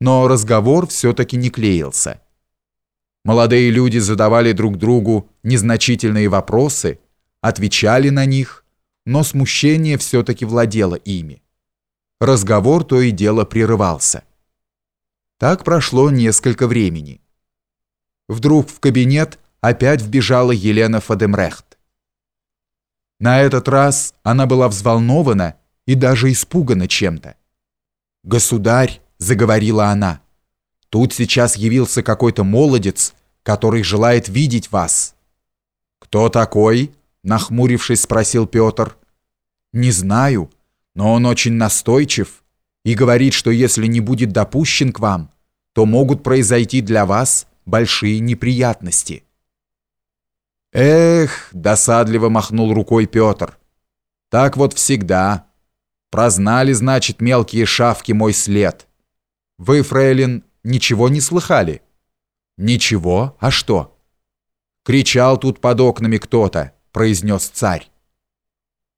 но разговор все-таки не клеился. Молодые люди задавали друг другу незначительные вопросы, отвечали на них, но смущение все-таки владело ими. Разговор то и дело прерывался. Так прошло несколько времени. Вдруг в кабинет опять вбежала Елена Фадемрехт. На этот раз она была взволнована и даже испугана чем-то. «Государь», — заговорила она, — «тут сейчас явился какой-то молодец, который желает видеть вас». «Кто такой?» — нахмурившись, спросил Петр. «Не знаю, но он очень настойчив и говорит, что если не будет допущен к вам, то могут произойти для вас большие неприятности». «Эх!» — досадливо махнул рукой Петр. «Так вот всегда. Прознали, значит, мелкие шавки мой след. Вы, фрейлин, ничего не слыхали?» «Ничего? А что?» «Кричал тут под окнами кто-то», — произнес царь.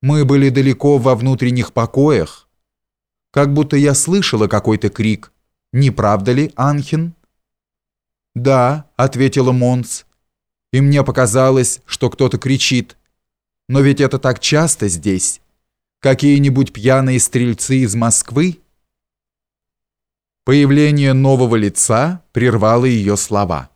«Мы были далеко во внутренних покоях. Как будто я слышала какой-то крик. Не правда ли, Анхин?» «Да», — ответила Монс. «И мне показалось, что кто-то кричит. Но ведь это так часто здесь. Какие-нибудь пьяные стрельцы из Москвы?» Появление нового лица прервало ее слова.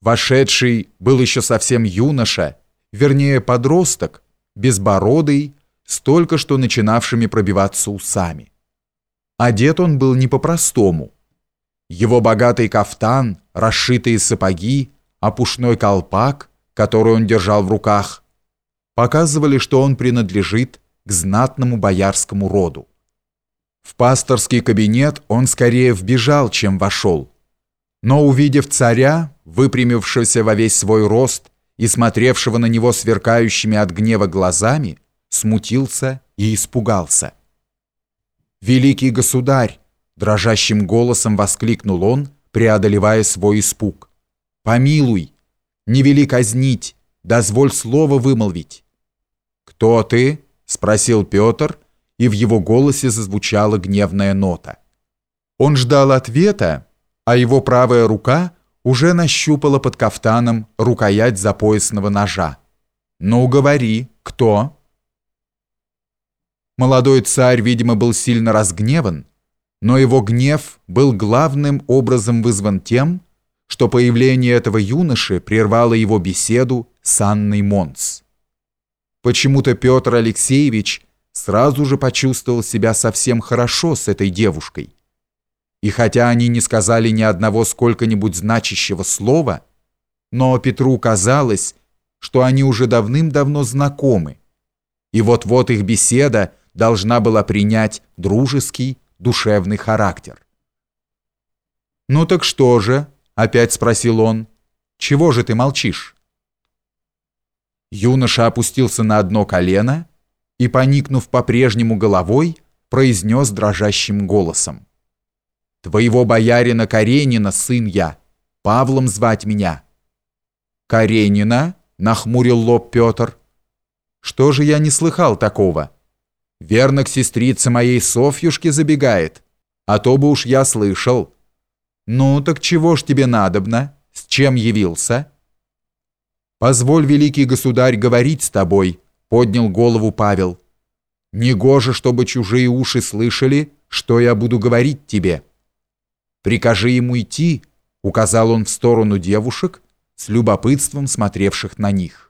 Вошедший был еще совсем юноша, вернее подросток, безбородый, с только что начинавшими пробиваться усами. Одет он был не по-простому. Его богатый кафтан, расшитые сапоги, опушной колпак, который он держал в руках, показывали, что он принадлежит к знатному боярскому роду. В пасторский кабинет он скорее вбежал, чем вошел. Но увидев царя, выпрямившегося во весь свой рост и смотревшего на него сверкающими от гнева глазами, смутился и испугался. «Великий государь!» – дрожащим голосом воскликнул он, преодолевая свой испуг. «Помилуй! Не вели казнить! Дозволь слово вымолвить!» «Кто ты?» – спросил Петр – и в его голосе зазвучала гневная нота. Он ждал ответа, а его правая рука уже нащупала под кафтаном рукоять запоясного ножа. «Ну, говори, кто?» Молодой царь, видимо, был сильно разгневан, но его гнев был главным образом вызван тем, что появление этого юноши прервало его беседу с Анной Монс. Почему-то Петр Алексеевич сразу же почувствовал себя совсем хорошо с этой девушкой. И хотя они не сказали ни одного сколько-нибудь значащего слова, но Петру казалось, что они уже давным-давно знакомы, и вот-вот их беседа должна была принять дружеский, душевный характер. «Ну так что же?» — опять спросил он. «Чего же ты молчишь?» Юноша опустился на одно колено и, поникнув по-прежнему головой, произнес дрожащим голосом. «Твоего боярина Каренина, сын я, Павлом звать меня». «Каренина?» — нахмурил лоб Петр. «Что же я не слыхал такого? Верно, к сестрице моей Софьюшке забегает, а то бы уж я слышал. Ну, так чего ж тебе надобно? С чем явился?» «Позволь, великий государь, говорить с тобой», поднял голову Павел. «Негоже, чтобы чужие уши слышали, что я буду говорить тебе. Прикажи ему идти», — указал он в сторону девушек, с любопытством смотревших на них.